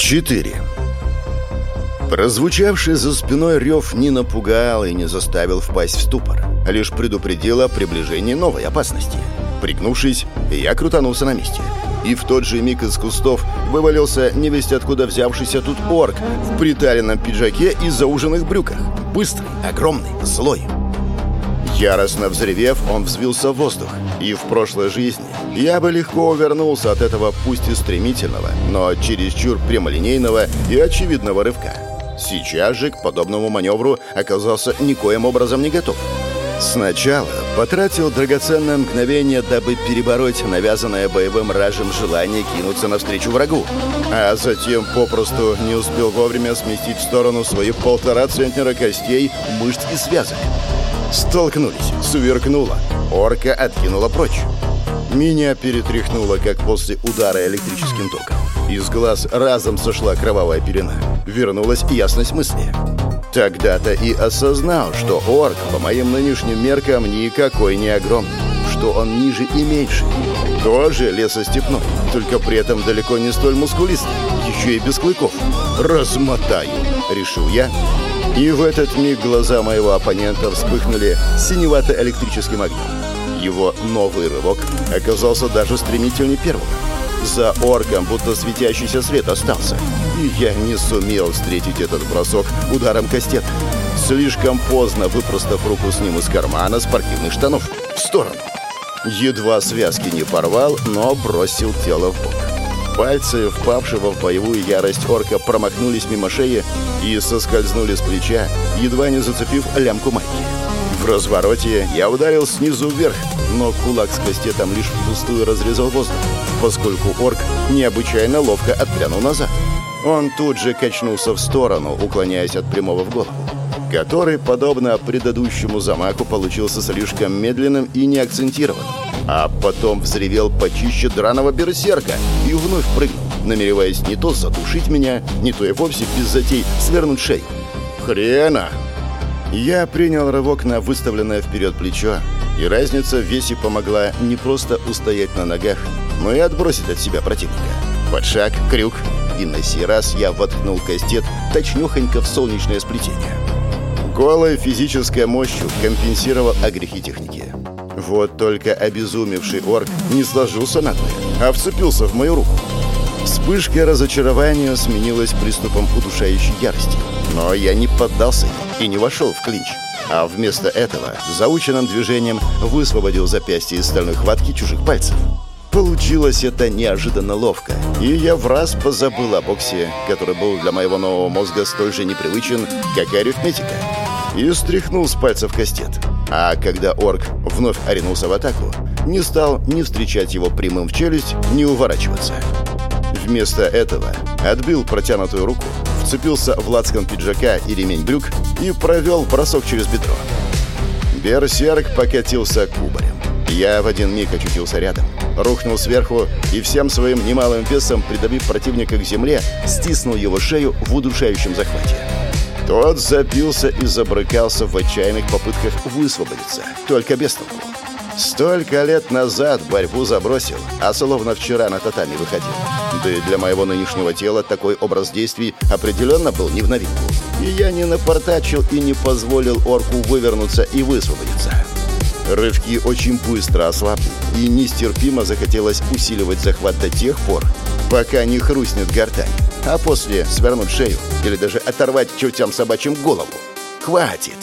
4. Прозвучавший за спиной рев не напугал и не заставил впасть в ступор, а лишь предупредил о приближении новой опасности. Пригнувшись, я крутанулся на месте. И в тот же миг из кустов вывалился невесть откуда взявшийся тут орк в приталенном пиджаке и зауженных брюках. Быстрый, огромный, злой. Яростно взревев, он взвился в воздух. И в прошлой жизни я бы легко увернулся от этого пусть и стремительного, но чересчур прямолинейного и очевидного рывка. Сейчас же к подобному маневру оказался никоим образом не готов. Сначала потратил драгоценное мгновение, дабы перебороть навязанное боевым ражем желание кинуться навстречу врагу, а затем попросту не успел вовремя сместить в сторону свои полтора центнера костей, мышц и связок. Столкнулись, сверкнуло. Орка откинула прочь. Меня перетряхнуло, как после удара электрическим током. Из глаз разом сошла кровавая пелена. Вернулась ясность мысли. Тогда-то и осознал, что орк по моим нынешним меркам никакой не огромный, что он ниже и меньше. Тоже лесостепной, только при этом далеко не столь мускулистый, еще и без клыков. «Размотаю», — решил я, и в этот миг глаза моего оппонента вспыхнули синевато-электрическим огнем. Его новый рывок оказался даже стремительнее первого. За орком будто светящийся свет остался. И я не сумел встретить этот бросок ударом кастета. Слишком поздно выпростав руку с ним из кармана спортивных штанов. В сторону. Едва связки не порвал, но бросил тело в бок. Пальцы, впавшего в боевую ярость орка, промахнулись мимо шеи и соскользнули с плеча, едва не зацепив лямку майки. В развороте я ударил снизу вверх, но кулак с кастетом лишь впустую разрезал воздух, поскольку орк необычайно ловко отпрянул назад. Он тут же качнулся в сторону, уклоняясь от прямого в голову, который, подобно предыдущему замаху, получился слишком медленным и неакцентированным а потом взревел почище драного берсерка и вновь прыгнул, намереваясь не то задушить меня, не то и вовсе без затей свернуть шею. Хрена! Я принял рывок на выставленное вперед плечо, и разница в весе помогла не просто устоять на ногах, но и отбросить от себя противника. Под шаг, крюк, и на сей раз я воткнул кастет точнёхонько в солнечное сплетение. Голой физической мощью компенсировал огрехи техники. Вот только обезумевший орк не сложился надвое, а вцепился в мою руку. Вспышка разочарования сменилась приступом удушающей ярости. Но я не поддался и не вошел в клинч. А вместо этого заученным движением высвободил запястье из стальной хватки чужих пальцев. Получилось это неожиданно ловко, и я в раз позабыл о боксе, который был для моего нового мозга столь же непривычен, как и арифметика, и стряхнул с пальцев кастет. А когда орк вновь оринулся в атаку, не стал ни встречать его прямым в челюсть, ни уворачиваться. Вместо этого отбил протянутую руку, вцепился в лацкан пиджака и ремень брюк и провел бросок через бедро. Берсерк покатился кубарем. Я в один миг очутился рядом, рухнул сверху и всем своим немалым весом, придавив противника к земле, стиснул его шею в удушающем захвате. Тот забился и забрыкался в отчаянных попытках высвободиться, только без толку. Столько лет назад борьбу забросил, а словно вчера на татами выходил. Да и для моего нынешнего тела такой образ действий определенно был не в новинку. И я не напортачил и не позволил орку вывернуться и высвободиться. Рывки очень быстро ослабли, и нестерпимо захотелось усиливать захват до тех пор, пока не хрустнет гортань а после свернуть шею или даже оторвать чертям собачьим голову. Хватит!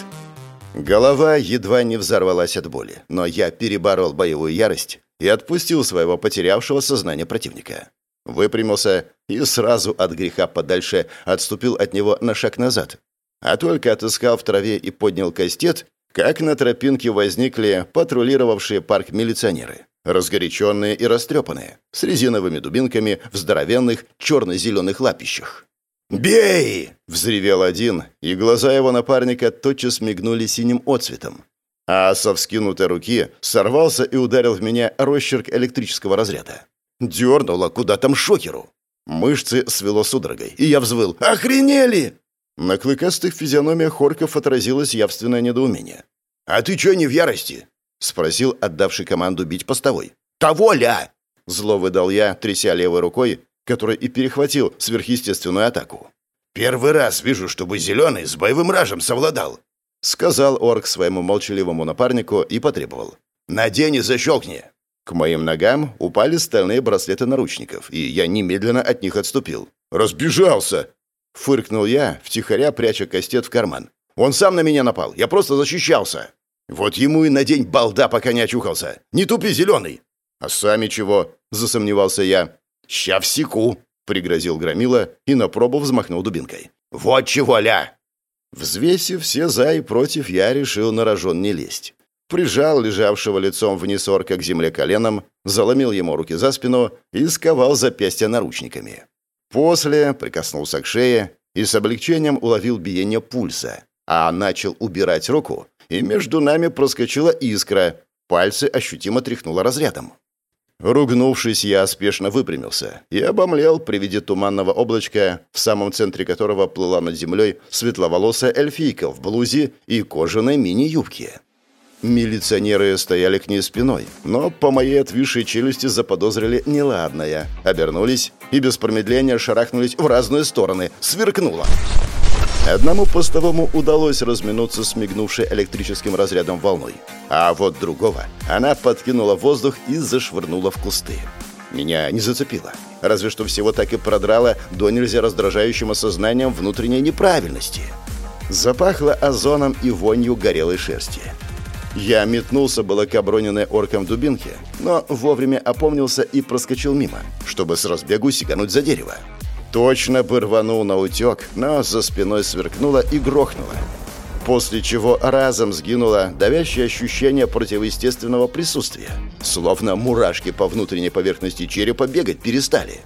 Голова едва не взорвалась от боли, но я переборол боевую ярость и отпустил своего потерявшего сознание противника. Выпрямился и сразу от греха подальше отступил от него на шаг назад. А только отыскал в траве и поднял кастет, как на тропинке возникли патрулировавшие парк милиционеры разгоряченные и растрепанные, с резиновыми дубинками в здоровенных черно-зеленых лапищах. «Бей!» — взревел один, и глаза его напарника тотчас мигнули синим отцветом. А со вскинутой руки сорвался и ударил в меня росчерк электрического разряда. Дернуло куда там шокеру. Мышцы свело судорогой, и я взвыл. «Охренели!» На клыкастых физиономиях хорков отразилось явственное недоумение. «А ты чё не в ярости? — спросил отдавший команду бить постовой. «Того ля!» — зло выдал я, тряся левой рукой, который и перехватил сверхъестественную атаку. «Первый раз вижу, чтобы зеленый с боевым ражем совладал», — сказал орк своему молчаливому напарнику и потребовал. «Надень и защелкни!» К моим ногам упали стальные браслеты наручников, и я немедленно от них отступил. «Разбежался!» — фыркнул я, втихаря пряча кастет в карман. «Он сам на меня напал, я просто защищался!» «Вот ему и надень балда, пока не очухался! Не тупи, зеленый!» «А сами чего?» — засомневался я. «Ща всеку!» — пригрозил Громила и на пробу взмахнул дубинкой. «Вот чего, ля!» Взвесив все за и против, я решил на рожон не лезть. Прижал лежавшего лицом вниз орка к земле коленом, заломил ему руки за спину и сковал запястья наручниками. После прикоснулся к шее и с облегчением уловил биение пульса, а начал убирать руку, и между нами проскочила искра, пальцы ощутимо тряхнуло разрядом. Ругнувшись, я спешно выпрямился и обомлел при виде туманного облачка, в самом центре которого плыла над землей светловолосая эльфийка в блузе и кожаной мини-юбке. Милиционеры стояли к ней спиной, но по моей отвисшей челюсти заподозрили неладное. Обернулись и без промедления шарахнулись в разные стороны. Сверкнуло. Одному постовому удалось разминуться с мигнувшей электрическим разрядом волной. А вот другого она подкинула воздух и зашвырнула в кусты. Меня не зацепило. Разве что всего так и продрало до нельзя раздражающим осознанием внутренней неправильности. Запахло озоном и вонью горелой шерсти. Я метнулся было к оброненной орком дубинке, но вовремя опомнился и проскочил мимо, чтобы с разбегу сигануть за дерево. Точно бы рванул на утек, но за спиной сверкнуло и грохнуло. После чего разом сгинуло давящее ощущение противоестественного присутствия. Словно мурашки по внутренней поверхности черепа бегать перестали.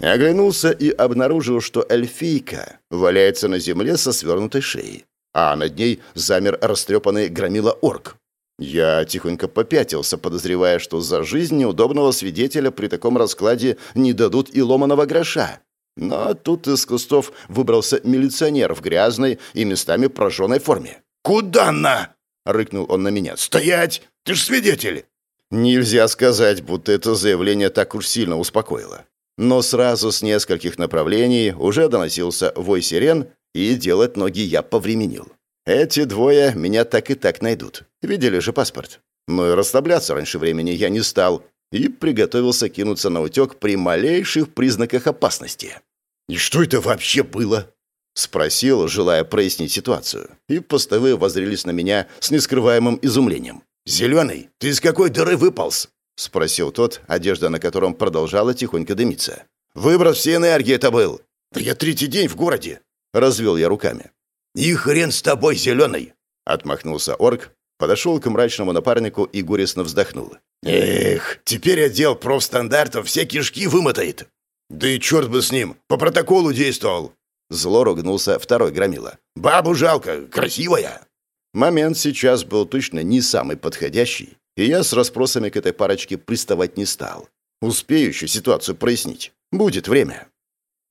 Оглянулся и обнаружил, что эльфийка валяется на земле со свернутой шеей, а над ней замер растрепанный громила орк. Я тихонько попятился, подозревая, что за жизнь неудобного свидетеля при таком раскладе не дадут и ломаного гроша. Но тут из кустов выбрался милиционер в грязной и местами прожженной форме. «Куда на?» — рыкнул он на меня. «Стоять! Ты ж свидетель!» Нельзя сказать, будто это заявление так уж сильно успокоило. Но сразу с нескольких направлений уже доносился вой сирен, и делать ноги я повременил. Эти двое меня так и так найдут. Видели же паспорт. Но и расслабляться раньше времени я не стал и приготовился кинуться на утек при малейших признаках опасности. «И что это вообще было?» Спросил, желая прояснить ситуацию. И постовые воззрелись на меня с нескрываемым изумлением. «Зеленый, ты из какой дыры выполз?» Спросил тот, одежда на котором продолжала тихонько дымиться. «Выброс всей энергии это был!» «Да я третий день в городе!» Развел я руками. «И хрен с тобой, зеленый!» Отмахнулся орк, подошел к мрачному напарнику и горестно вздохнул. «Эх, теперь отдел профстандартов все кишки вымотает!» «Да и черт бы с ним! По протоколу действовал!» Зло ругнулся второй громила. «Бабу жалко, красивая!» Момент сейчас был точно не самый подходящий, и я с расспросами к этой парочке приставать не стал. Успею еще ситуацию прояснить. Будет время.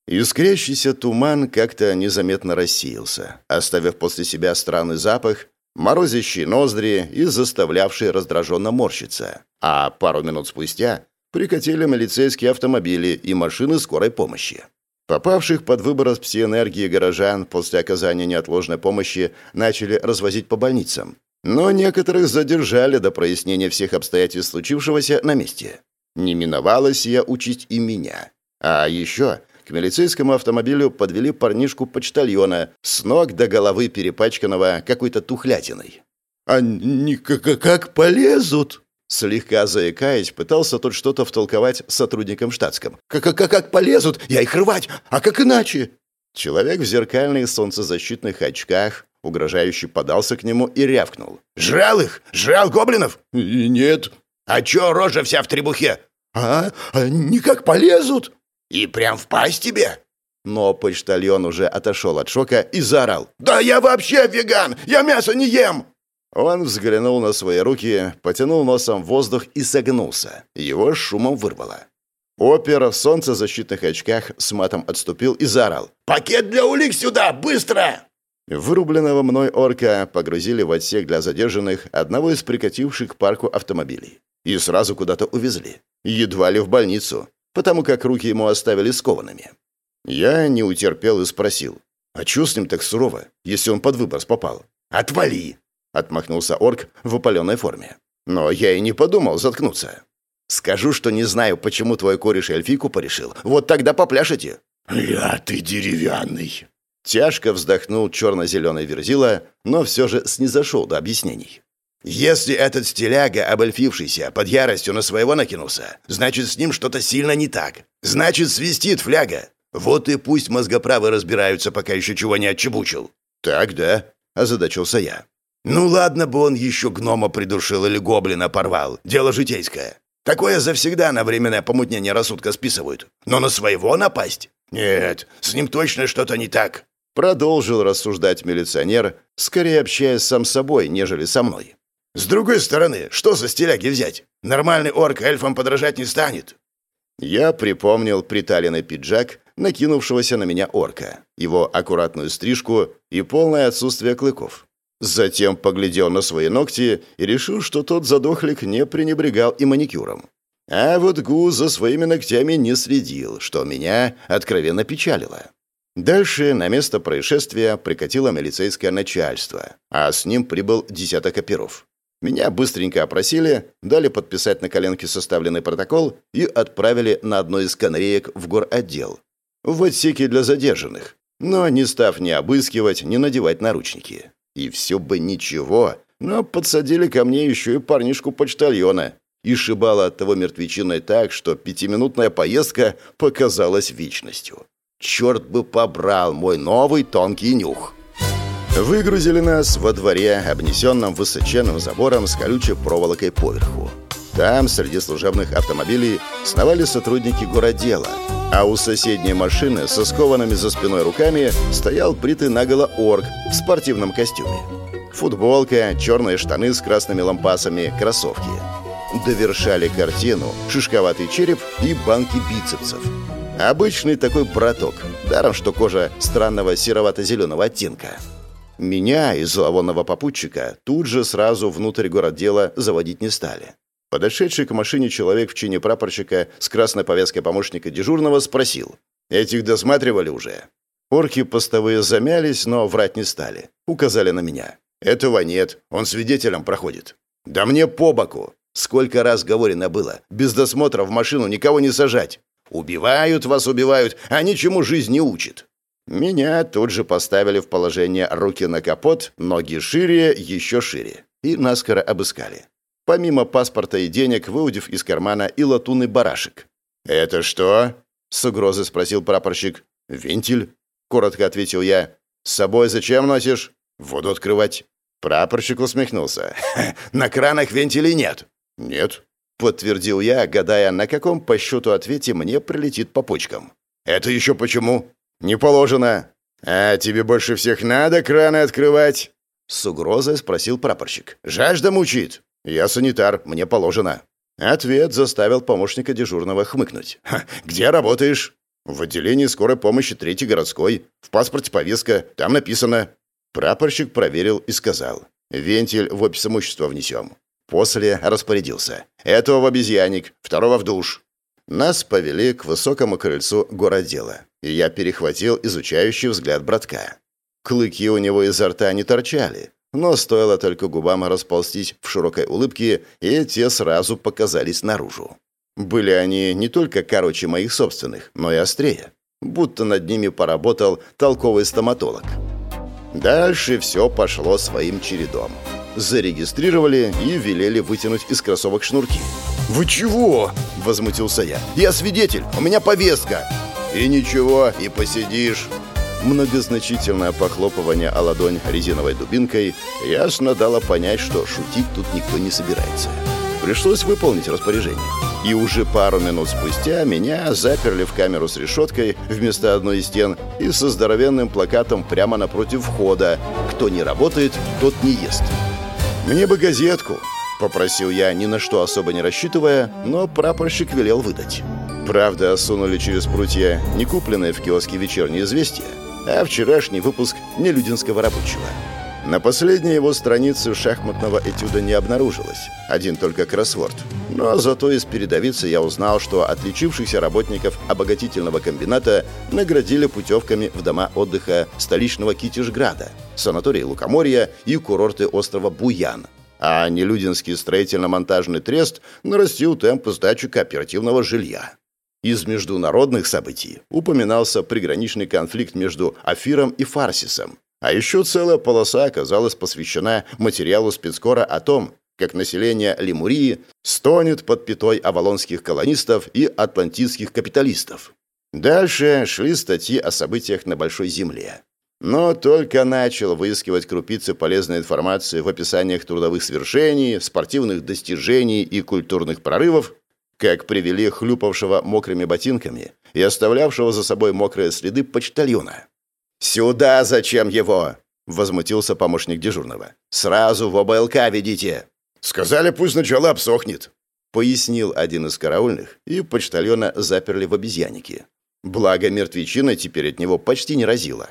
Искрящийся туман как-то незаметно рассеялся, оставив после себя странный запах, морозящий ноздри и заставлявший раздраженно морщиться. А пару минут спустя прикатили милицейские автомобили и машины скорой помощи. Попавших под выброс псиэнергии горожан после оказания неотложной помощи начали развозить по больницам. Но некоторых задержали до прояснения всех обстоятельств случившегося на месте. Не миновала сия участь и меня. А еще к милицейскому автомобилю подвели парнишку-почтальона, с ног до головы перепачканного какой-то тухлятиной. «Они как полезут?» Слегка заикаясь, пытался тот что-то втолковать сотрудникам штатском. «Как, как, как полезут? Я их рвать! А как иначе?» Человек в зеркальных солнцезащитных очках угрожающе подался к нему и рявкнул. «Жрал их? Жрал гоблинов?» «И нет». «А чё рожа вся в требухе?» «А? Они как полезут?» «И прям в пасть тебе?» Но почтальон уже отошел от шока и заорал. «Да я вообще веган! Я мясо не ем!» Он взглянул на свои руки, потянул носом воздух и согнулся. Его шумом вырвало. Опер в солнцезащитных очках с матом отступил и заорал. «Пакет для улик сюда! Быстро!» Вырубленного мной орка погрузили в отсек для задержанных одного из прикативших к парку автомобилей. И сразу куда-то увезли. Едва ли в больницу. Потому как руки ему оставили скованными. Я не утерпел и спросил, «А чё с ним так сурово, если он под выброс попал?» «Отвали!» — отмахнулся орк в опаленной форме. Но я и не подумал заткнуться. «Скажу, что не знаю, почему твой кореш эльфийку порешил. Вот тогда попляшете». «Я ты деревянный!» Тяжко вздохнул черно-зеленый верзила, но все же снизошел до объяснений. «Если этот стиляга, обольфившийся, под яростью на своего накинулся, значит, с ним что-то сильно не так. Значит, свистит фляга. Вот и пусть мозгоправы разбираются, пока еще чего не отчебучил». «Так, да», — озадачился я. «Ну ладно бы он еще гнома придушил или гоблина порвал. Дело житейское. Такое завсегда на временное помутнение рассудка списывают. Но на своего напасть? Нет, с ним точно что-то не так. Продолжил рассуждать милиционер, скорее общаясь сам собой, нежели со мной. «С другой стороны, что за стиляги взять? Нормальный орк эльфам подражать не станет». Я припомнил приталенный пиджак, накинувшегося на меня орка, его аккуратную стрижку и полное отсутствие клыков. Затем поглядел на свои ногти и решил, что тот задохлик не пренебрегал и маникюром. А вот Гу за своими ногтями не следил, что меня откровенно печалило. Дальше на место происшествия прикатило милицейское начальство, а с ним прибыл десяток оперов. Меня быстренько опросили, дали подписать на коленке составленный протокол и отправили на одной из канареек в горотдел. В отсеке для задержанных, но не став ни обыскивать, ни надевать наручники. И все бы ничего, но подсадили ко мне еще и парнишку почтальона. И шибало от того мертвечиной так, что пятиминутная поездка показалась вечностью. Черт бы побрал мой новый тонкий нюх. Выгрузили нас во дворе, обнесенном высоченным забором с колючей проволокой поверху. Там, среди служебных автомобилей, сновали сотрудники городдела, а у соседней машины со скованными за спиной руками стоял бритый наголо орк в спортивном костюме. Футболка, черные штаны с красными лампасами, кроссовки. Довершали картину шишковатый череп и банки бицепсов. Обычный такой браток, даром что кожа странного серовато-зеленого оттенка. Меня и зловонного попутчика тут же сразу внутрь городдела заводить не стали. Подошедший к машине человек в чине прапорщика с красной повязкой помощника дежурного спросил. «Этих досматривали уже?» Орки постовые замялись, но врать не стали. Указали на меня. «Этого нет, он свидетелем проходит». «Да мне по боку!» Сколько раз говорено было, без досмотра в машину никого не сажать. Убивают вас, убивают, а ничему жизнь не учит. Меня тут же поставили в положение руки на капот, ноги шире, еще шире. И наскоро обыскали. Помимо паспорта и денег, выудив из кармана и латунный барашек. «Это что?» — с угрозой спросил прапорщик. «Вентиль», — коротко ответил я. «С собой зачем носишь?» «Воду открывать». Прапорщик усмехнулся. «На кранах вентилей нет». «Нет», Подтвердил я, гадая, на каком по счету ответе мне прилетит по почкам. «Это еще почему?» «Не положено». «А тебе больше всех надо краны открывать?» С угрозой спросил прапорщик. «Жажда мучит». «Я санитар, мне положено». Ответ заставил помощника дежурного хмыкнуть. «Где работаешь?» «В отделении скорой помощи Третьей городской. В паспорте повестка. Там написано». Прапорщик проверил и сказал. «Вентиль в опись имущества внесем. После распорядился. «Этого в обезьянник, второго в душ». Нас повели к высокому крыльцу городдела, и я перехватил изучающий взгляд братка. Клыки у него изо рта не торчали, но стоило только губам расползтись в широкой улыбке, и те сразу показались наружу. Были они не только короче моих собственных, но и острее, будто над ними поработал толковый стоматолог. Дальше все пошло своим чередом зарегистрировали и велели вытянуть из кроссовок шнурки. «Вы чего?» – возмутился я. «Я свидетель, у меня повестка!» «И ничего, и посидишь!» Многозначительное похлопывание о ладонь резиновой дубинкой ясно дало понять, что шутить тут никто не собирается. Пришлось выполнить распоряжение. И уже пару минут спустя меня заперли в камеру с решеткой вместо одной из стен и со здоровенным плакатом прямо напротив входа «Кто не работает, тот не ест». «Мне бы газетку», — попросил я, ни на что особо не рассчитывая, но прапорщик велел выдать. Правда, осунули через прутья не купленное в киоске «Вечернее известие», а вчерашний выпуск «Нелюдинского рабочего». На последней его странице шахматного этюда не обнаружилось, один только кроссворд. Но зато из передовицы я узнал, что отличившихся работников обогатительного комбината наградили путевками в дома отдыха столичного Китежграда, санатории Лукоморья и курорты острова Буян. А Нелюдинский строительно-монтажный трест нарастил темп сдачи кооперативного жилья. Из международных событий упоминался приграничный конфликт между Афиром и Фарсисом, а еще целая полоса оказалась посвящена материалу спецкора о том, как население Лемурии стонет под пятой авалонских колонистов и атлантических капиталистов. Дальше шли статьи о событиях на Большой Земле. Но только начал выискивать крупицы полезной информации в описаниях трудовых свершений, спортивных достижений и культурных прорывов, как привели хлюпавшего мокрыми ботинками и оставлявшего за собой мокрые следы почтальона. «Сюда зачем его?» — возмутился помощник дежурного. «Сразу в ОБЛК ведите!» «Сказали, пусть сначала обсохнет», — пояснил один из караульных, и почтальона заперли в обезьяннике. Благо, мертвечина теперь от него почти не разила.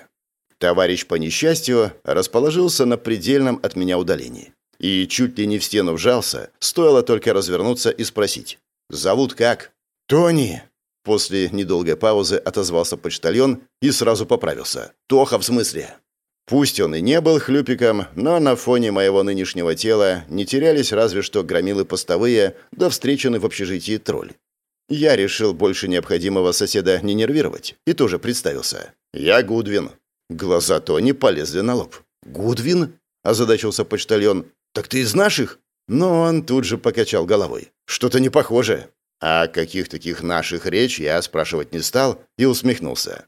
Товарищ по несчастью расположился на предельном от меня удалении. И чуть ли не в стену вжался, стоило только развернуться и спросить. «Зовут как?» «Тони», После недолгой паузы отозвался почтальон и сразу поправился. «Тоха, в смысле?» Пусть он и не был хлюпиком, но на фоне моего нынешнего тела не терялись разве что громилы постовые, да встреченный в общежитии тролль. Я решил больше необходимого соседа не нервировать и тоже представился. «Я Гудвин». Глаза Тони полезли на лоб. «Гудвин?» – озадачился почтальон. «Так ты из наших?» Но он тут же покачал головой. «Что-то не похоже». А каких таких наших речь я спрашивать не стал и усмехнулся.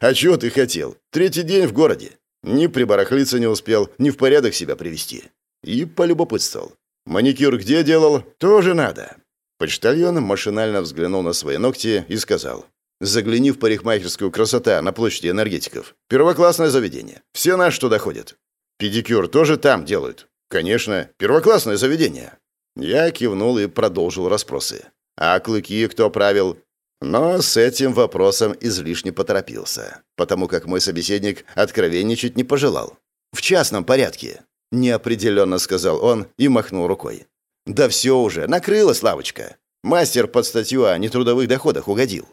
«А чего ты хотел? Третий день в городе. Ни прибарахлиться не успел, ни в порядок себя привести». И полюбопытствовал. «Маникюр где делал? Тоже надо». Почтальон машинально взглянул на свои ногти и сказал. «Загляни в парикмахерскую красота на площади энергетиков. Первоклассное заведение. Все наши туда ходят. Педикюр тоже там делают. Конечно, первоклассное заведение». Я кивнул и продолжил расспросы. А клыки кто правил? Но с этим вопросом излишне поторопился, потому как мой собеседник откровенничать не пожелал. «В частном порядке», — неопределенно сказал он и махнул рукой. «Да все уже, накрылась лавочка. Мастер под статью о нетрудовых доходах угодил».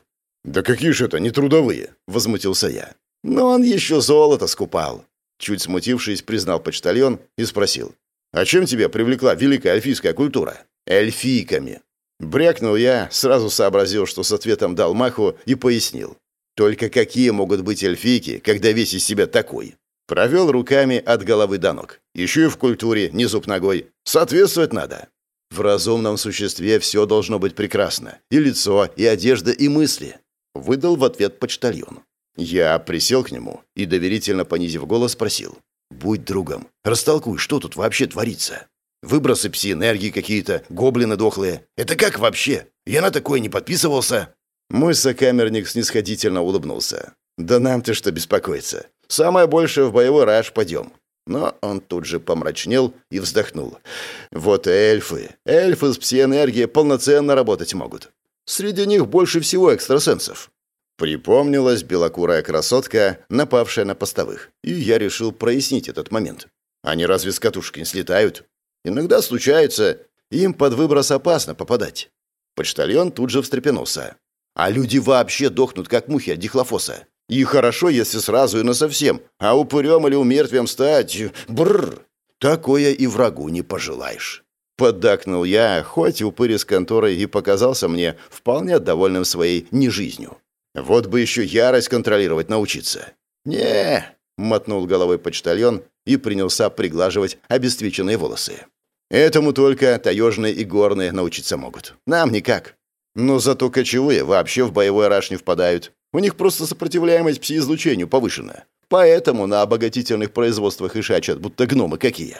«Да какие же это нетрудовые?» — возмутился я. «Но он еще золото скупал». Чуть смутившись, признал почтальон и спросил. «А чем тебя привлекла великая эльфийская культура?» «Эльфийками», Брякнул я, сразу сообразил, что с ответом дал маху и пояснил. Только какие могут быть эльфийки, когда весь из себя такой? Провел руками от головы до ног. Еще и в культуре, не зуб ногой. Соответствовать надо. В разумном существе все должно быть прекрасно. И лицо, и одежда, и мысли. Выдал в ответ почтальон. Я присел к нему и, доверительно понизив голос, спросил. «Будь другом. Растолкуй, что тут вообще творится?» Выбросы пси-энергии какие-то, гоблины дохлые. Это как вообще? Я на такое не подписывался». Мой сокамерник снисходительно улыбнулся. «Да нам-то что беспокоиться. Самое большее в боевой раж пойдем». Но он тут же помрачнел и вздохнул. «Вот эльфы. Эльфы с пси-энергией полноценно работать могут. Среди них больше всего экстрасенсов». Припомнилась белокурая красотка, напавшая на постовых, и я решил прояснить этот момент. Они разве с катушки не слетают? Иногда случается, им под выброс опасно попадать. Почтальон тут же встрепенулся. А люди вообще дохнут, как мухи от дихлофоса. И хорошо, если сразу и насовсем, а упырем или умертвием стать... Бррр! Такое и врагу не пожелаешь. Поддакнул я, хоть упырь из конторы и показался мне вполне довольным своей нежизнью. Вот бы еще ярость контролировать научиться. не мотнул головой почтальон и принялся приглаживать обесцвеченные волосы. Этому только таежные и горные научиться могут. Нам никак. Но зато кочевые вообще в боевой раж не впадают. У них просто сопротивляемость пси-излучению повышена. Поэтому на обогатительных производствах и шачат, будто гномы какие.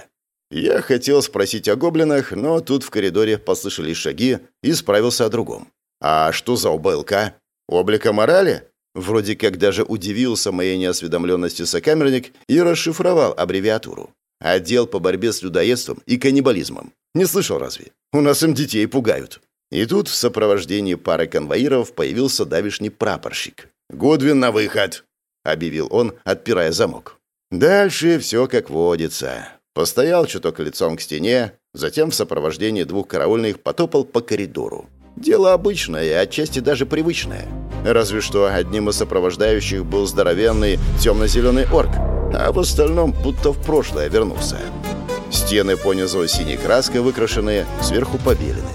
Я хотел спросить о гоблинах, но тут в коридоре послышались шаги и справился о другом. А что за ОБЛК? Облика морали? Вроде как даже удивился моей неосведомленности сокамерник и расшифровал аббревиатуру. Отдел по борьбе с людоедством и каннибализмом. Не слышал разве? У нас им детей пугают. И тут в сопровождении пары конвоиров появился давишний прапорщик. «Гудвин на выход!» — объявил он, отпирая замок. Дальше все как водится. Постоял чуток лицом к стене, затем в сопровождении двух караульных потопал по коридору. Дело обычное, отчасти даже привычное. Разве что одним из сопровождающих был здоровенный темно-зеленый орк, а в остальном будто в прошлое вернулся. Стены понизу синей краской выкрашены, сверху побелены.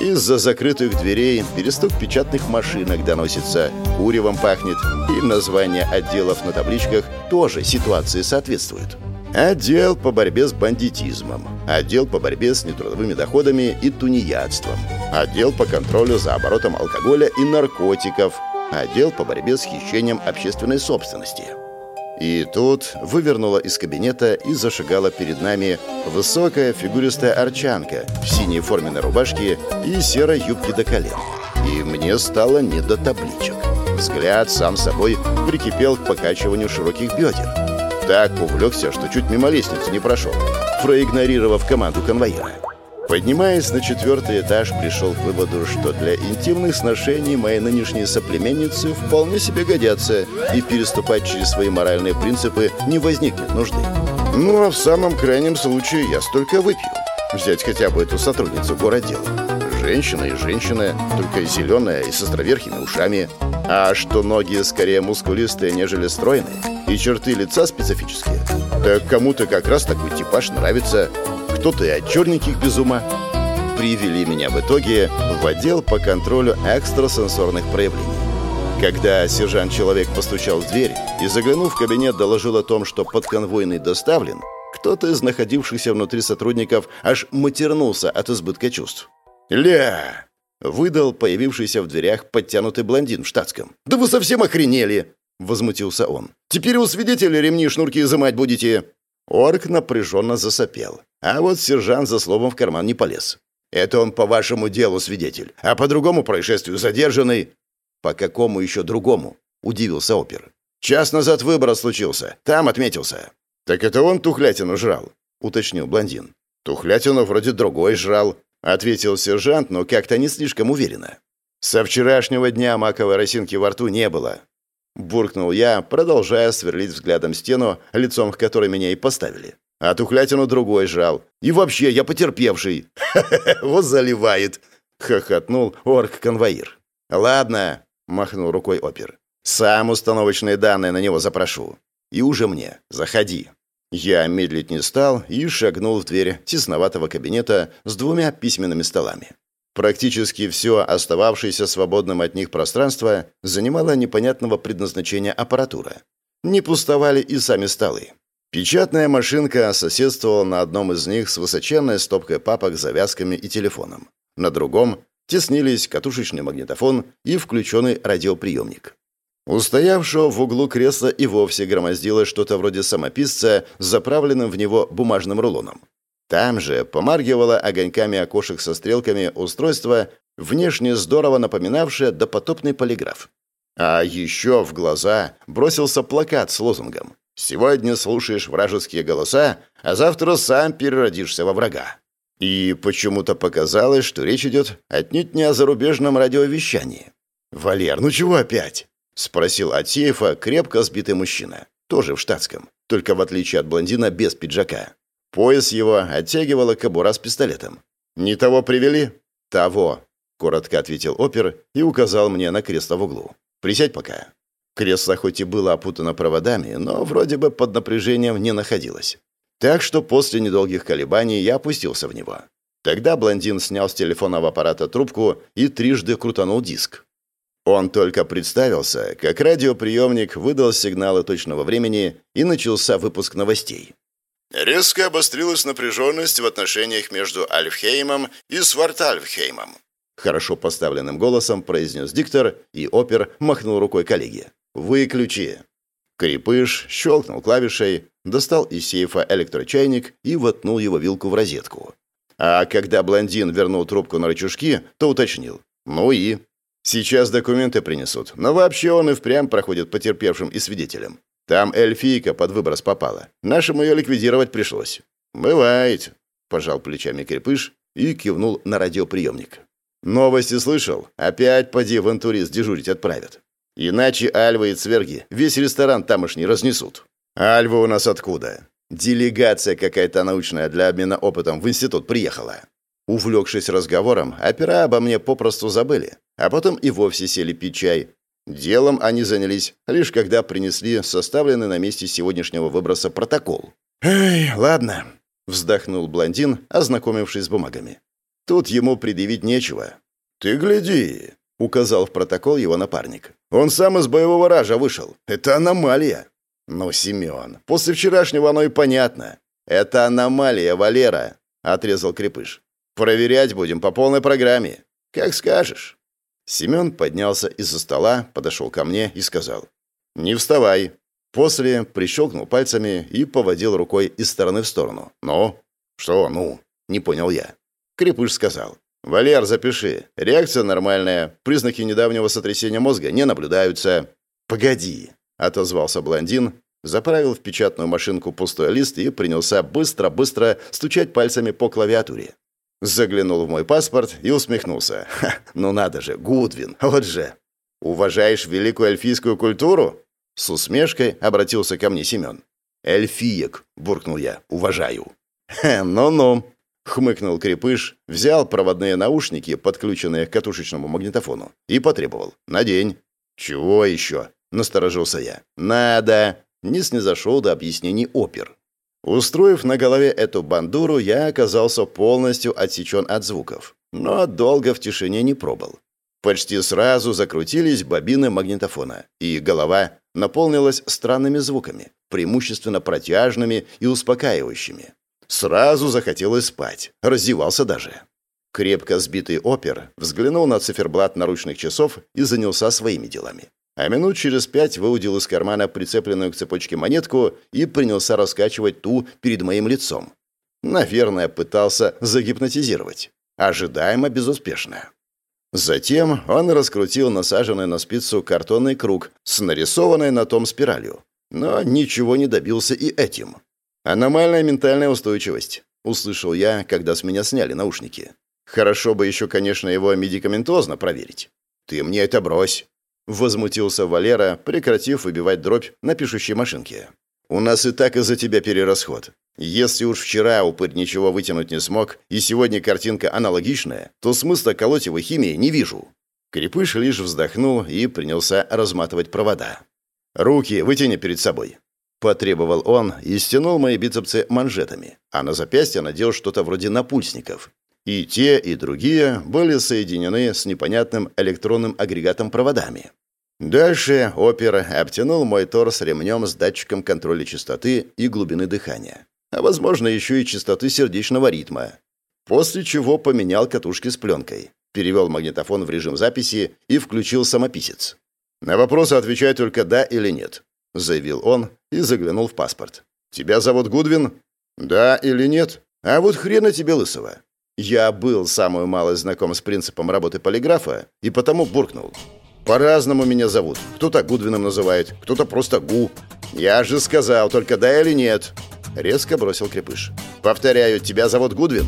Из-за закрытых дверей перестук печатных машинок доносится, куревом пахнет, и названия отделов на табличках тоже ситуации соответствуют. Отдел по борьбе с бандитизмом, отдел по борьбе с нетрудовыми доходами и тунеядством, отдел по контролю за оборотом алкоголя и наркотиков, отдел по борьбе с хищением общественной собственности. И тут вывернула из кабинета и зашагала перед нами высокая фигуристая арчанка в синей форменной рубашке и серой юбке до колен. И мне стало не до табличек. Взгляд сам собой прикипел к покачиванию широких бедер так увлекся, что чуть мимо лестницы не прошел, проигнорировав команду конвоира. Поднимаясь на четвертый этаж, пришел к выводу, что для интимных сношений мои нынешние соплеменницы вполне себе годятся, и переступать через свои моральные принципы не возникнет нужды. Ну а в самом крайнем случае я столько выпью. Взять хотя бы эту сотрудницу городдела. Женщина и женщина, только зеленая и с островерхими ушами. А что ноги скорее мускулистые, нежели стройные, и черты лица специфические, так кому-то как раз такой типаж нравится, кто-то и от черненьких без ума. Привели меня в итоге в отдел по контролю экстрасенсорных проявлений. Когда сержант-человек постучал в дверь и, заглянув в кабинет, доложил о том, что подконвойный доставлен, кто-то из находившихся внутри сотрудников аж матернулся от избытка чувств. «Ля!» — выдал появившийся в дверях подтянутый блондин в штатском. «Да вы совсем охренели!» — возмутился он. «Теперь у свидетеля ремни шнурки изымать будете!» Орк напряженно засопел. А вот сержант за словом в карман не полез. «Это он по вашему делу свидетель, а по другому происшествию задержанный». «По какому еще другому?» — удивился опер. «Час назад выброс случился. Там отметился». «Так это он тухлятину жрал?» — уточнил блондин. «Тухлятину вроде другой жрал», — ответил сержант, но как-то не слишком уверенно. «Со вчерашнего дня маковой росинки во рту не было. Буркнул я, продолжая сверлить взглядом стену, лицом к которой меня и поставили. А тухлятину другой жрал. И вообще, я потерпевший. Вот заливает. Хохотнул орк-конвоир. Ладно, махнул рукой опер. Сам установочные данные на него запрошу. И уже мне. Заходи. Я медлить не стал и шагнул в дверь тесноватого кабинета с двумя письменными столами. Практически все остававшееся свободным от них пространство занимало непонятного предназначения аппаратура. Не пустовали и сами столы. Печатная машинка соседствовала на одном из них с высоченной стопкой папок завязками и телефоном. На другом теснились катушечный магнитофон и включенный радиоприемник. У стоявшего в углу кресла и вовсе громоздилось что-то вроде самописца с заправленным в него бумажным рулоном. Там же помаргивало огоньками окошек со стрелками устройство, внешне здорово напоминавшее допотопный полиграф. А еще в глаза бросился плакат с лозунгом «Сегодня слушаешь вражеские голоса, а завтра сам переродишься во врага». И почему-то показалось, что речь идет отнюдь не о зарубежном радиовещании. «Валер, ну чего опять?» — спросил Атеева крепко сбитый мужчина, тоже в штатском, только в отличие от блондина без пиджака. Пояс его оттягивала кобура с пистолетом. «Не того привели?» «Того», — коротко ответил опер и указал мне на кресло в углу. «Присядь пока». Кресло хоть и было опутано проводами, но вроде бы под напряжением не находилось. Так что после недолгих колебаний я опустился в него. Тогда блондин снял с телефонного аппарата трубку и трижды крутанул диск. Он только представился, как радиоприемник выдал сигналы точного времени и начался выпуск новостей. Резко обострилась напряженность в отношениях между Альфхеймом и Свартальфхеймом. Хорошо поставленным голосом произнес диктор, и опер махнул рукой коллеге. «Выключи». Крепыш щелкнул клавишей, достал из сейфа электрочайник и воткнул его вилку в розетку. А когда блондин вернул трубку на рычажки, то уточнил. «Ну и?» «Сейчас документы принесут, но вообще он и впрямь проходит потерпевшим и свидетелем. Там эльфийка под выброс попала. Нашему ее ликвидировать пришлось». «Бывает», — пожал плечами крепыш и кивнул на радиоприемник. «Новости слышал? Опять поди в антурист дежурить отправят. Иначе альвы и цверги весь ресторан тамошний разнесут». «Альва у нас откуда?» «Делегация какая-то научная для обмена опытом в институт приехала». Увлекшись разговором, опера обо мне попросту забыли, а потом и вовсе сели пить чай. Делом они занялись, лишь когда принесли составленный на месте сегодняшнего выброса протокол. «Эй, ладно», — вздохнул блондин, ознакомившись с бумагами. «Тут ему предъявить нечего». «Ты гляди», — указал в протокол его напарник. «Он сам из боевого ража вышел. Это аномалия». «Ну, Семен, после вчерашнего оно и понятно. Это аномалия, Валера», — отрезал Крепыш. Проверять будем по полной программе. Как скажешь». Семен поднялся из-за стола, подошел ко мне и сказал. «Не вставай». После прищелкнул пальцами и поводил рукой из стороны в сторону. «Ну?» «Что «ну?» — не понял я. Крепыш сказал. «Валер, запиши. Реакция нормальная. Признаки недавнего сотрясения мозга не наблюдаются». «Погоди», — отозвался блондин, заправил в печатную машинку пустой лист и принялся быстро-быстро стучать пальцами по клавиатуре. Заглянул в мой паспорт и усмехнулся. Ну надо же, Гудвин, вот же. Уважаешь великую эльфийскую культуру? С усмешкой обратился ко мне Семен. «Эльфиек», — буркнул я, — «уважаю». «Ну-ну», — хмыкнул Крепыш, взял проводные наушники, подключенные к катушечному магнитофону, и потребовал. «Надень». «Чего еще?» — насторожился я. «Надо». Не снизошел до объяснений опер. Устроив на голове эту бандуру, я оказался полностью отсечен от звуков. Но долго в тишине не пробыл. Почти сразу закрутились бобины магнитофона, и голова наполнилась странными звуками, преимущественно протяжными и успокаивающими. Сразу захотелось спать, раздевался даже. Крепко сбитый опер взглянул на циферблат наручных часов и занялся своими делами а минут через пять выудил из кармана прицепленную к цепочке монетку и принялся раскачивать ту перед моим лицом. Наверное, пытался загипнотизировать. Ожидаемо безуспешно. Затем он раскрутил насаженный на спицу картонный круг с нарисованной на том спиралью. Но ничего не добился и этим. «Аномальная ментальная устойчивость», — услышал я, когда с меня сняли наушники. «Хорошо бы еще, конечно, его медикаментозно проверить». «Ты мне это брось», Возмутился Валера, прекратив выбивать дробь на пишущей машинке. «У нас и так из-за тебя перерасход. Если уж вчера упырь ничего вытянуть не смог, и сегодня картинка аналогичная, то смысла колоть его химии не вижу». Крепыш лишь вздохнул и принялся разматывать провода. «Руки вытяни перед собой», — потребовал он и стянул мои бицепсы манжетами, а на запястье надел что-то вроде напульсников. И те, и другие были соединены с непонятным электронным агрегатом проводами. Дальше опер обтянул мой торс ремнем с датчиком контроля частоты и глубины дыхания, а, возможно, еще и частоты сердечного ритма. После чего поменял катушки с пленкой, перевел магнитофон в режим записи и включил самописец. «На вопросы отвечай только «да» или «нет», — заявил он и заглянул в паспорт. «Тебя зовут Гудвин?» «Да или нет? А вот хрена тебе лысого». Я был самую малость знаком с принципом работы полиграфа и потому буркнул. По-разному меня зовут. Кто-то Гудвином называет, кто-то просто Гу. Я же сказал, только да или нет. Резко бросил крепыш. Повторяю, тебя зовут Гудвин?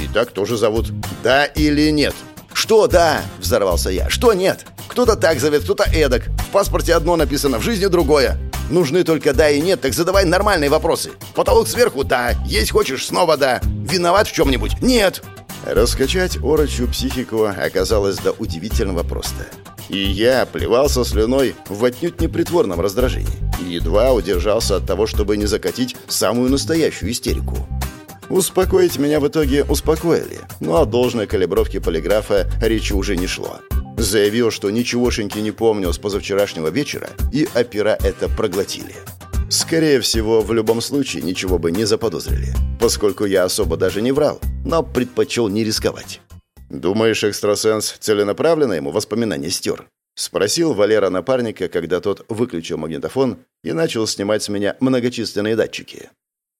И так тоже зовут. Да или нет? Что да? Взорвался я. Что нет? Кто-то так зовет, кто-то эдак. В паспорте одно написано, в жизни другое. Нужны только да и нет, так задавай нормальные вопросы. Потолок сверху – да. Есть хочешь – снова да. Виноват в чем-нибудь – нет. Раскачать орочью психику оказалось до удивительного просто. И я плевался слюной в отнюдь непритворном раздражении. И едва удержался от того, чтобы не закатить самую настоящую истерику. Успокоить меня в итоге успокоили, но о должной калибровке полиграфа речи уже не шло. Заявил, что ничегошеньки не помню с позавчерашнего вечера, и опера это проглотили. Скорее всего, в любом случае ничего бы не заподозрили, поскольку я особо даже не врал, но предпочел не рисковать. «Думаешь, экстрасенс целенаправленно ему воспоминания стер?» — спросил Валера напарника, когда тот выключил магнитофон и начал снимать с меня многочисленные датчики.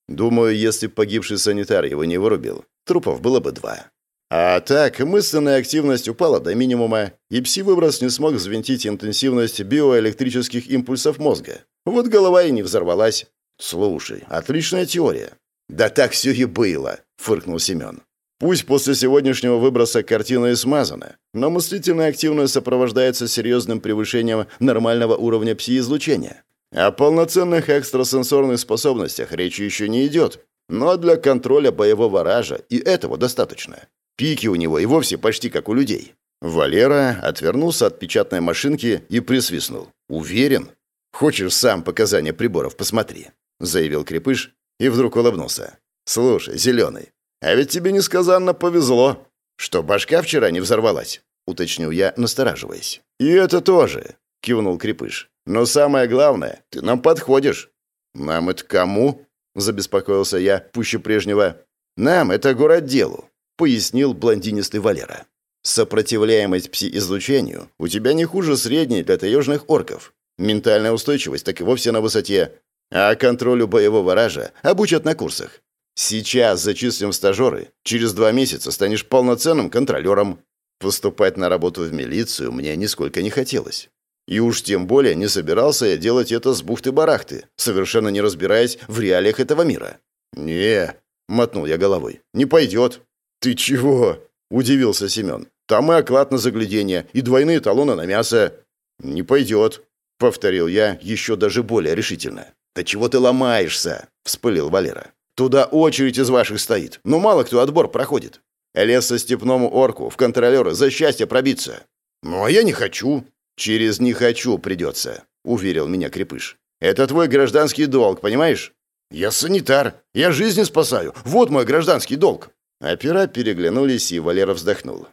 «Думаю, если погибший санитар его не вырубил, трупов было бы два. А так, мысленная активность упала до минимума, и пси-выброс не смог взвинтить интенсивность биоэлектрических импульсов мозга. Вот голова и не взорвалась. Слушай, отличная теория. Да так все и было, фыркнул Семен. Пусть после сегодняшнего выброса картина и смазана, но мыслительная активность сопровождается серьезным превышением нормального уровня пси-излучения. О полноценных экстрасенсорных способностях речи еще не идет, но для контроля боевого ража и этого достаточно. Пики у него и вовсе почти как у людей. Валера отвернулся от печатной машинки и присвистнул. «Уверен? Хочешь сам показания приборов посмотри», — заявил Крепыш и вдруг улыбнулся. «Слушай, Зеленый, а ведь тебе несказанно повезло, что башка вчера не взорвалась», — уточнил я, настораживаясь. «И это тоже», — кивнул Крепыш. «Но самое главное, ты нам подходишь». «Нам это кому?» — забеспокоился я пуще прежнего. «Нам это городделу», — пояснил блондинистый Валера. «Сопротивляемость пси-излучению у тебя не хуже средней для таежных орков. Ментальная устойчивость так и вовсе на высоте. А контролю боевого ража обучат на курсах. Сейчас зачислим стажеры, через два месяца станешь полноценным контролером. Поступать на работу в милицию мне нисколько не хотелось. И уж тем более не собирался я делать это с бухты-барахты, совершенно не разбираясь в реалиях этого мира. «Не», — мотнул я головой, — «не пойдет». «Ты чего?» — удивился Семен. «Там и оклад на заглядение, и двойные талоны на мясо». «Не пойдет», — повторил я еще даже более решительно. «Да чего ты ломаешься?» — вспылил Валера. Туда очередь из ваших стоит. Но мало кто отбор проходит. Лесо-степному орку в контролеры за счастье пробиться. Ну, а я не хочу. Через «не хочу» придется, уверил меня Крепыш. Это твой гражданский долг, понимаешь? Я санитар. Я жизни спасаю. Вот мой гражданский долг. Опера переглянулись, и Валера вздохнул.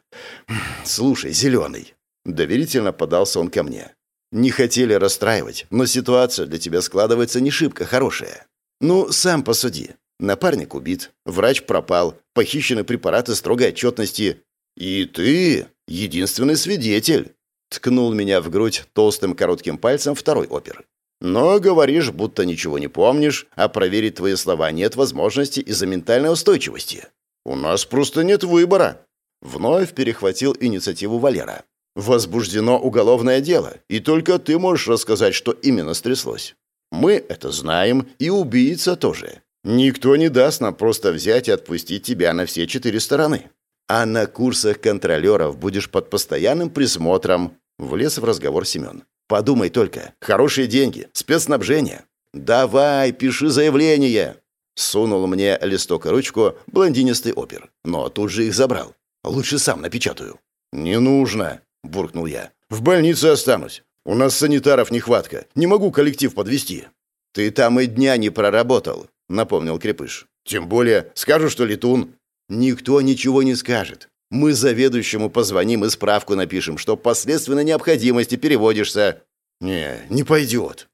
«Слушай, Зеленый», — доверительно подался он ко мне. «Не хотели расстраивать, но ситуация для тебя складывается не шибко хорошая. Ну, сам посуди. Напарник убит, врач пропал, похищены препараты строгой отчетности. И ты единственный свидетель. Ткнул меня в грудь толстым коротким пальцем второй опер. Но говоришь, будто ничего не помнишь, а проверить твои слова нет возможности из-за ментальной устойчивости. У нас просто нет выбора. Вновь перехватил инициативу Валера. Возбуждено уголовное дело, и только ты можешь рассказать, что именно стряслось. Мы это знаем, и убийца тоже. Никто не даст нам просто взять и отпустить тебя на все четыре стороны. А на курсах контролеров будешь под постоянным присмотром. Влез в разговор Семен. Подумай только. Хорошие деньги, спецснабжение. Давай, пиши заявление. Сунул мне листок и ручку блондинистый опер. Но тут же их забрал. Лучше сам напечатаю. «Не нужно», — буркнул я. «В больнице останусь. У нас санитаров нехватка. Не могу коллектив подвести. «Ты там и дня не проработал», — напомнил Крепыш. «Тем более, скажу, что летун». «Никто ничего не скажет. Мы заведующему позвоним и справку напишем, что последственно необходимости переводишься». «Не, не пойдет».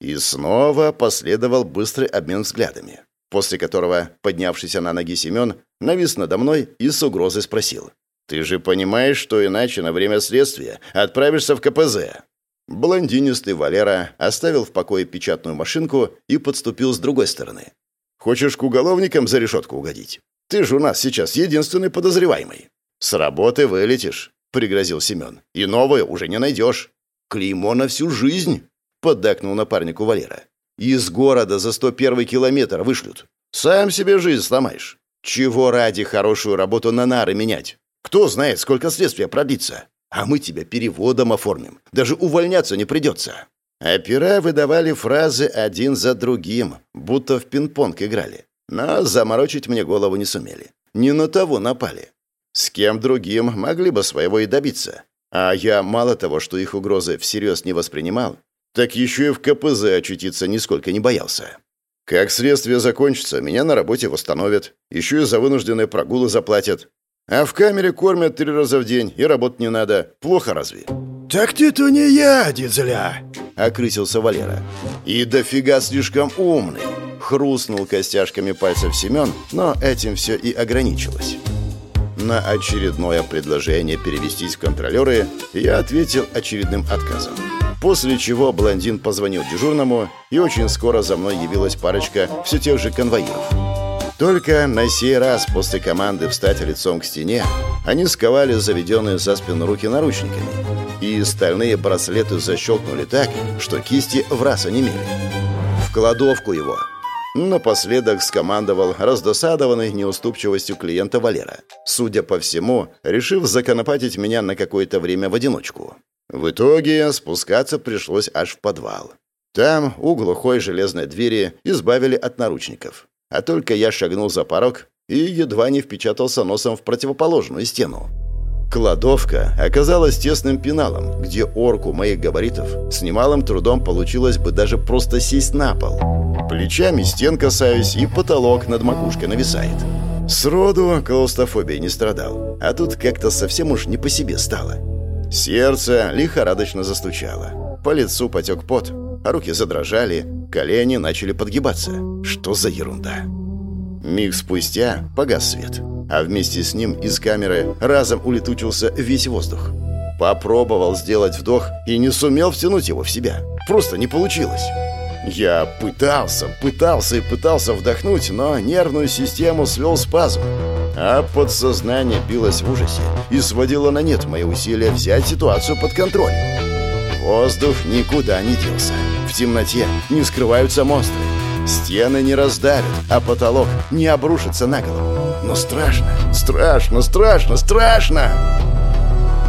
И снова последовал быстрый обмен взглядами, после которого поднявшийся на ноги Семен навис надо мной и с угрозой спросил. «Ты же понимаешь, что иначе на время следствия отправишься в КПЗ?» Блондинистый Валера оставил в покое печатную машинку и подступил с другой стороны. «Хочешь к уголовникам за решетку угодить? Ты же у нас сейчас единственный подозреваемый. С работы вылетишь», — пригрозил Семен. «И новое уже не найдешь. Клеймо на всю жизнь», — поддакнул напарнику Валера. «Из города за 101 километр вышлют. Сам себе жизнь сломаешь. Чего ради хорошую работу на нары менять? Кто знает, сколько следствия продлится?» А мы тебя переводом оформим. Даже увольняться не придется». Опера выдавали фразы один за другим, будто в пинг-понг играли. Но заморочить мне голову не сумели. Не на того напали. С кем другим могли бы своего и добиться. А я мало того, что их угрозы всерьез не воспринимал, так еще и в КПЗ очутиться нисколько не боялся. Как следствие закончится, меня на работе восстановят. Еще и за вынужденные прогулы заплатят. А в камере кормят три раза в день, и работать не надо. Плохо разве?» «Так ты-то не я, дизеля!» — окрысился Валера. «И дофига слишком умный!» Хрустнул костяшками пальцев Семен, но этим все и ограничилось. На очередное предложение перевестись в контролеры я ответил очередным отказом. После чего блондин позвонил дежурному, и очень скоро за мной явилась парочка все тех же конвоиров. Только на сей раз после команды встать лицом к стене они сковали заведенные за спину руки наручниками, и стальные браслеты защелкнули так, что кисти в раз онемели. «В кладовку его!» Напоследок скомандовал раздосадованный неуступчивостью клиента Валера, судя по всему, решив законопатить меня на какое-то время в одиночку. В итоге спускаться пришлось аж в подвал. Там, у глухой железной двери, избавили от наручников. А только я шагнул за порог и едва не впечатался носом в противоположную стену. Кладовка оказалась тесным пеналом, где орку моих габаритов с немалым трудом получилось бы даже просто сесть на пол. Плечами стен касаюсь, и потолок над макушкой нависает. Сроду клаустрофобией не страдал, а тут как-то совсем уж не по себе стало. Сердце лихорадочно застучало. По лицу потек пот, а руки задрожали, колени начали подгибаться. Что за ерунда? Миг спустя погас свет а вместе с ним из камеры разом улетучился весь воздух. Попробовал сделать вдох и не сумел втянуть его в себя. Просто не получилось. Я пытался, пытался и пытался вдохнуть, но нервную систему свел спазм. А подсознание билось в ужасе и сводило на нет мои усилия взять ситуацию под контроль. Воздух никуда не делся. В темноте не скрываются монстры. Стены не раздавят, а потолок не обрушится на голову. Но страшно, страшно, страшно, страшно!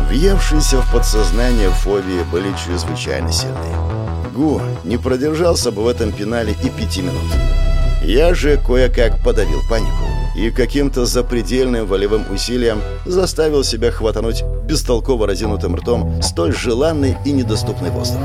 Въевшиеся в подсознание фобии были чрезвычайно сильны. Гу не продержался бы в этом пенале и пяти минут. Я же кое-как подавил панику и каким-то запредельным волевым усилием заставил себя хватануть бестолково разинутым ртом столь желанный и недоступный воздух.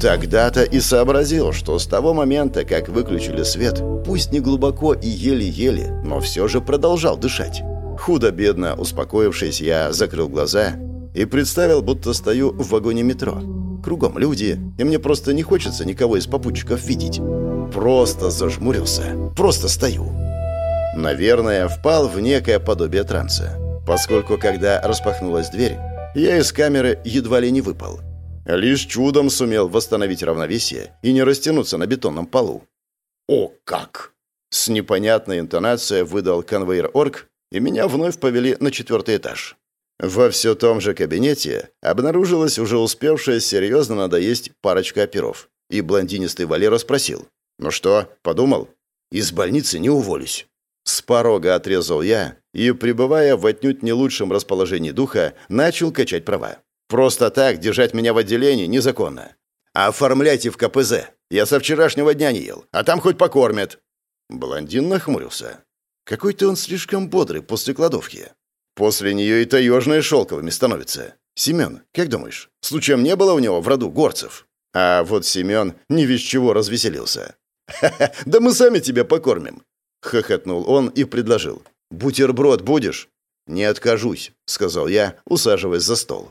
Тогда-то и сообразил, что с того момента, как выключили свет, пусть не глубоко и еле-еле, но все же продолжал дышать. Худо-бедно успокоившись, я закрыл глаза и представил, будто стою в вагоне метро. Кругом люди, и мне просто не хочется никого из попутчиков видеть. Просто зажмурился, просто стою. Наверное, впал в некое подобие транса, поскольку когда распахнулась дверь, я из камеры едва ли не выпал. Лишь чудом сумел восстановить равновесие и не растянуться на бетонном полу. «О, как!» С непонятной интонацией выдал конвейер-орг, и меня вновь повели на четвертый этаж. Во все том же кабинете обнаружилась уже успевшая серьезно надоесть парочка оперов. И блондинистый Валера спросил. «Ну что, подумал? Из больницы не уволюсь». С порога отрезал я и, пребывая в отнюдь не лучшем расположении духа, начал качать права. Просто так держать меня в отделении незаконно. Оформляйте в КПЗ. Я со вчерашнего дня не ел, а там хоть покормят». Блондин нахмурился. Какой-то он слишком бодрый после кладовки. После нее и таежные шелковыми становятся. Семен, как думаешь, случаем не было у него в роду горцев? А вот Семен ни весь чего развеселился. «Ха-ха, да мы сами тебя покормим!» Хохотнул он и предложил. «Бутерброд будешь?» «Не откажусь», — сказал я, усаживаясь за стол.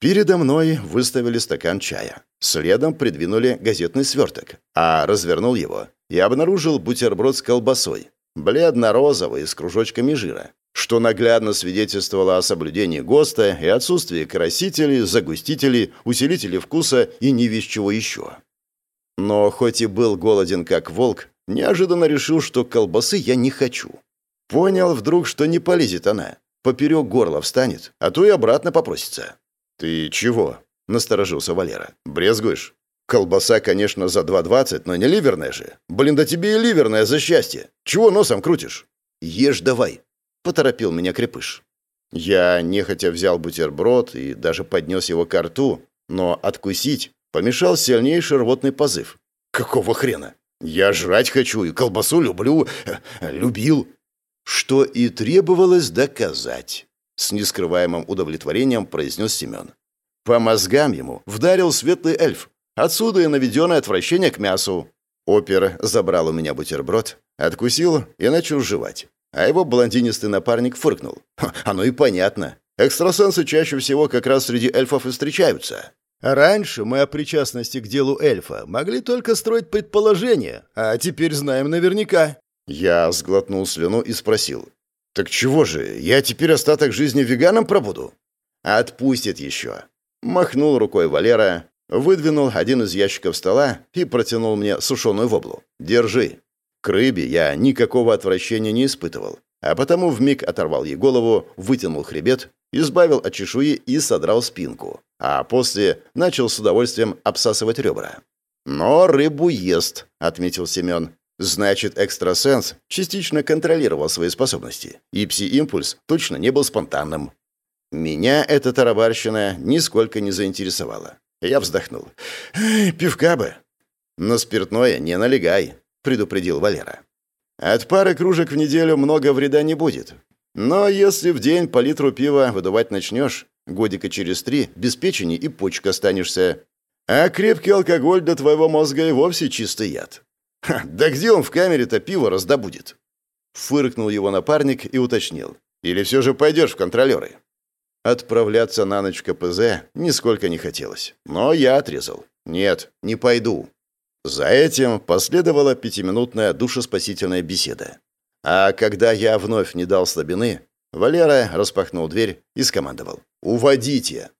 Передо мной выставили стакан чая. Следом придвинули газетный сверток, а развернул его и обнаружил бутерброд с колбасой, бледно-розовый, с кружочками жира, что наглядно свидетельствовало о соблюдении ГОСТа и отсутствии красителей, загустителей, усилителей вкуса и не весь чего еще. Но хоть и был голоден как волк, неожиданно решил, что колбасы я не хочу. Понял вдруг, что не полезет она. Поперек горла встанет, а то и обратно попросится. «Ты чего?» — насторожился Валера. «Брезгуешь? Колбаса, конечно, за 2,20, но не ливерная же. Блин, да тебе и ливерная за счастье. Чего носом крутишь?» «Ешь давай», — поторопил меня крепыш. Я нехотя взял бутерброд и даже поднес его к рту, но откусить помешал сильнейший рвотный позыв. «Какого хрена? Я жрать хочу и колбасу люблю, любил». Что и требовалось доказать. С нескрываемым удовлетворением произнес Семен. По мозгам ему вдарил светлый эльф. Отсюда и наведенное отвращение к мясу. Опер забрал у меня бутерброд, откусил и начал жевать. А его блондинистый напарник фыркнул. Оно и понятно. Экстрасенсы чаще всего как раз среди эльфов и встречаются. Раньше мы о причастности к делу эльфа могли только строить предположения, а теперь знаем наверняка. Я сглотнул слюну и спросил. «Так чего же, я теперь остаток жизни веганом пробуду?» «Отпустит еще». Махнул рукой Валера, выдвинул один из ящиков стола и протянул мне сушеную воблу. «Держи». К рыбе я никакого отвращения не испытывал, а потому вмиг оторвал ей голову, вытянул хребет, избавил от чешуи и содрал спинку, а после начал с удовольствием обсасывать ребра. «Но рыбу ест», — отметил Семен. Значит, экстрасенс частично контролировал свои способности, и пси-импульс точно не был спонтанным. Меня эта тарабарщина нисколько не заинтересовала. Я вздохнул. «Пивка бы». «На спиртное не налегай», — предупредил Валера. «От пары кружек в неделю много вреда не будет. Но если в день по литру пива выдувать начнешь, годика через три без печени и почек останешься. А крепкий алкоголь для твоего мозга и вовсе чистый яд. Ха, да где он в камере-то пиво раздобудет?» Фыркнул его напарник и уточнил. «Или все же пойдешь в контролеры?» Отправляться на ночь КПЗ нисколько не хотелось. Но я отрезал. «Нет, не пойду». За этим последовала пятиминутная душеспасительная беседа. А когда я вновь не дал слабины, Валера распахнул дверь и скомандовал «Уводите!».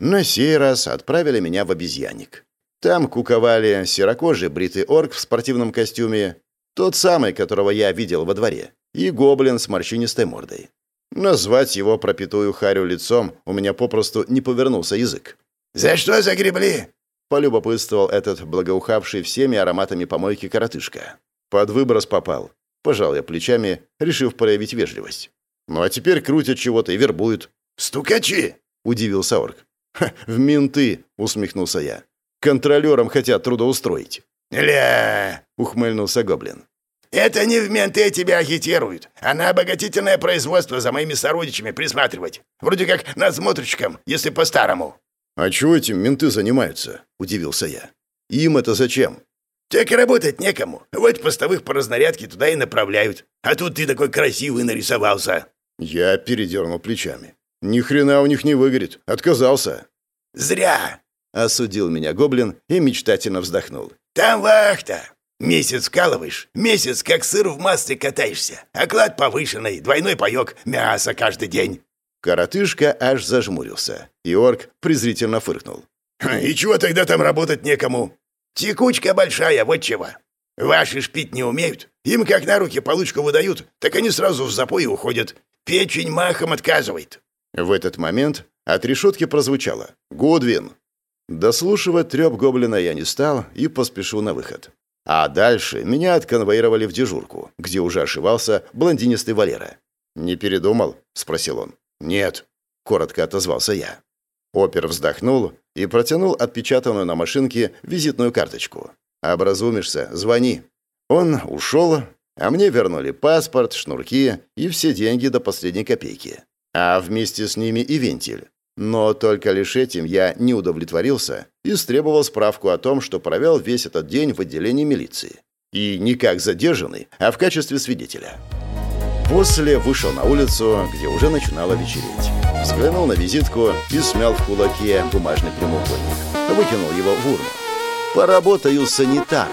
На сей раз отправили меня в обезьянник. Там куковали серокожий бритый орк в спортивном костюме, тот самый, которого я видел во дворе, и гоблин с морщинистой мордой. Назвать его пропитую харю лицом у меня попросту не повернулся язык. «За что загребли?» — полюбопытствовал этот благоухавший всеми ароматами помойки коротышка. Под выброс попал. Пожал я плечами, решив проявить вежливость. «Ну а теперь крутят чего-то и вербуют». «Стукачи!» — удивился орк. «В менты!» — усмехнулся я. Контролерам хотят трудоустроить». «Ля!» — ухмыльнулся Гоблин. «Это не в менты тебя агитируют, а на обогатительное производство за моими сородичами присматривать. Вроде как надсмотрщиком, если по-старому». «А чего этим менты занимаются?» — удивился я. «Им это зачем?» «Так и работать некому. Вот постовых по разнарядке туда и направляют. А тут ты такой красивый нарисовался». Я передернул плечами. «Ни хрена у них не выгорит. Отказался». «Зря. Осудил меня гоблин и мечтательно вздохнул. «Там вахта! Месяц вкалываешь, месяц как сыр в масле катаешься. Оклад повышенный, двойной паёк, мясо каждый день». Коротышка аж зажмурился, и орк презрительно фыркнул. «И чего тогда там работать некому? Текучка большая, вот чего. Ваши шпить не умеют. Им как на руки получку выдают, так они сразу в запой уходят. Печень махом отказывает». В этот момент от решетки прозвучало «Гудвин». Дослушивать треп гоблина я не стал и поспешил на выход. А дальше меня отконвоировали в дежурку, где уже ошивался блондинистый Валера. «Не передумал?» — спросил он. «Нет», — коротко отозвался я. Опер вздохнул и протянул отпечатанную на машинке визитную карточку. «Образумишься, звони». Он ушел, а мне вернули паспорт, шнурки и все деньги до последней копейки. А вместе с ними и вентиль. Но только лишь этим я не удовлетворился и стребовал справку о том, что провел весь этот день в отделении милиции. И не как задержанный, а в качестве свидетеля. После вышел на улицу, где уже начинало вечереть. Взглянул на визитку и смял в кулаке бумажный прямоугольник. Выкинул его в урну. «Поработаю санитаром».